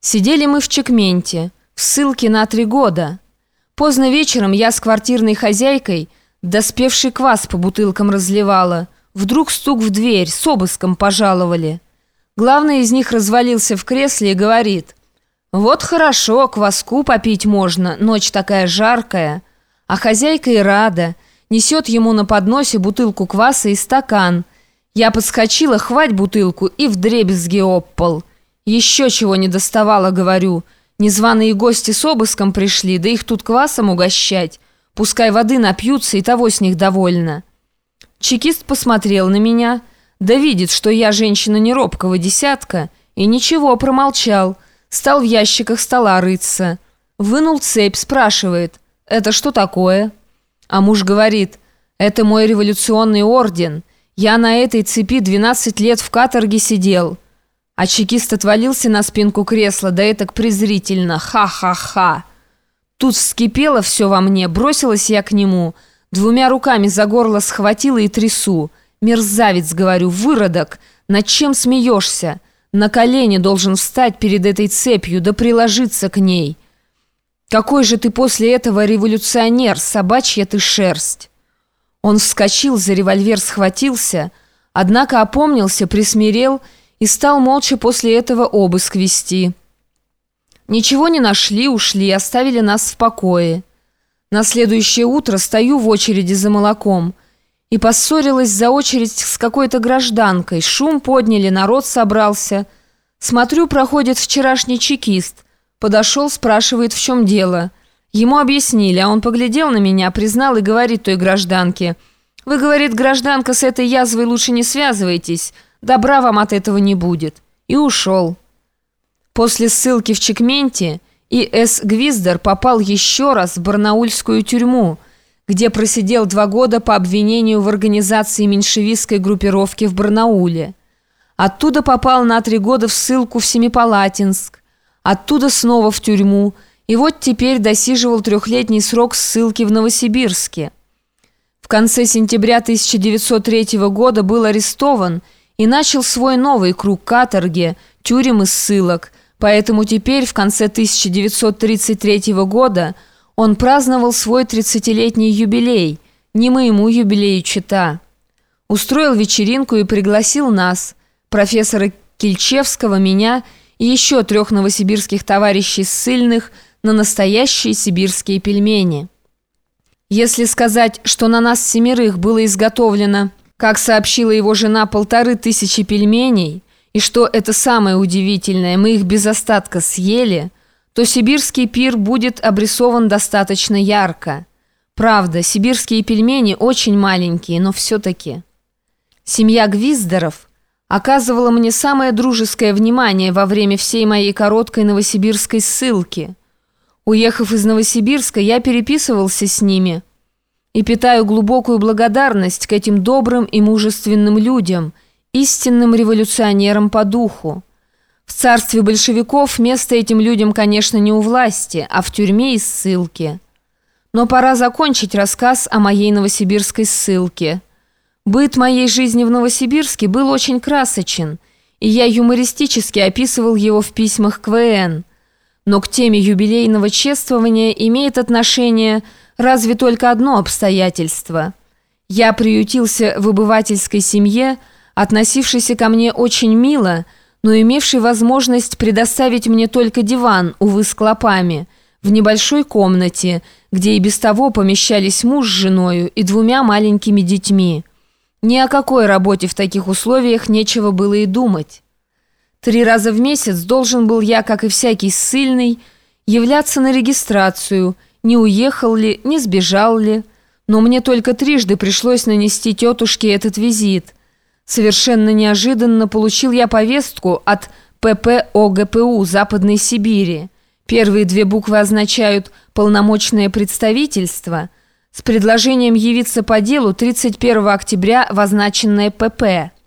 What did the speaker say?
Сидели мы в Чекменте, в ссылке на три года. Поздно вечером я с квартирной хозяйкой доспевший квас по бутылкам разливала. Вдруг стук в дверь, с обыском пожаловали. Главный из них развалился в кресле и говорит, «Вот хорошо, кваску попить можно, ночь такая жаркая». А хозяйка и рада, несет ему на подносе бутылку кваса и стакан. Я подскочила, хвать бутылку и вдребезги об Еще чего не доставало, говорю. Незваные гости с обыском пришли, да их тут квасом угощать. Пускай воды напьются, и того с них довольно. Чекист посмотрел на меня, да видит, что я женщина неробкого десятка, и ничего, промолчал. Стал в ящиках стола рыться. Вынул цепь, спрашивает, «Это что такое?» А муж говорит, «Это мой революционный орден. Я на этой цепи 12 лет в каторге сидел». А чекист отвалился на спинку кресла, да это презрительно, ха-ха-ха. Тут вскипело все во мне, бросилась я к нему, двумя руками за горло схватила и трясу. «Мерзавец, говорю, выродок, над чем смеешься? На колени должен встать перед этой цепью, да приложиться к ней». «Какой же ты после этого революционер, собачья ты шерсть!» Он вскочил, за револьвер схватился, однако опомнился, присмирел и стал молча после этого обыск вести. Ничего не нашли, ушли, оставили нас в покое. На следующее утро стою в очереди за молоком и поссорилась за очередь с какой-то гражданкой. Шум подняли, народ собрался. Смотрю, проходит вчерашний чекист – Подошел, спрашивает, в чем дело. Ему объяснили, а он поглядел на меня, признал и говорит той гражданке. «Вы, — говорит, — гражданка, с этой язвой лучше не связывайтесь. Добра вам от этого не будет». И ушел. После ссылки в Чекменте И.С. Гвиздер попал еще раз в барнаульскую тюрьму, где просидел два года по обвинению в организации меньшевистской группировки в Барнауле. Оттуда попал на три года в ссылку в Семипалатинск, оттуда снова в тюрьму, и вот теперь досиживал трехлетний срок ссылки в Новосибирске. В конце сентября 1903 года был арестован и начал свой новый круг каторги, тюрем и ссылок, поэтому теперь, в конце 1933 года, он праздновал свой 30-летний юбилей, не моему юбилею чита. Устроил вечеринку и пригласил нас, профессора Кильчевского, меня и еще трех новосибирских товарищей ссыльных на настоящие сибирские пельмени. Если сказать, что на нас семерых было изготовлено, как сообщила его жена, полторы тысячи пельменей, и что это самое удивительное, мы их без остатка съели, то сибирский пир будет обрисован достаточно ярко. Правда, сибирские пельмени очень маленькие, но все-таки. Семья Гвиздеров – оказывала мне самое дружеское внимание во время всей моей короткой новосибирской ссылки. Уехав из Новосибирска, я переписывался с ними и питаю глубокую благодарность к этим добрым и мужественным людям, истинным революционерам по духу. В царстве большевиков место этим людям, конечно, не у власти, а в тюрьме и ссылке. Но пора закончить рассказ о моей новосибирской ссылке – Быт моей жизни в Новосибирске был очень красочен, и я юмористически описывал его в письмах к ВН. Но к теме юбилейного чествования имеет отношение разве только одно обстоятельство. Я приютился в обывательской семье, относившейся ко мне очень мило, но имевшей возможность предоставить мне только диван, увы, с клопами, в небольшой комнате, где и без того помещались муж с женою и двумя маленькими детьми. Ни о какой работе в таких условиях нечего было и думать. Три раза в месяц должен был я, как и всякий ссыльный, являться на регистрацию, не уехал ли, не сбежал ли. Но мне только трижды пришлось нанести тетушке этот визит. Совершенно неожиданно получил я повестку от ППОГПУ Западной Сибири. Первые две буквы означают «полномочное представительство», с предложением явиться по делу 31 октября в означенное ПП –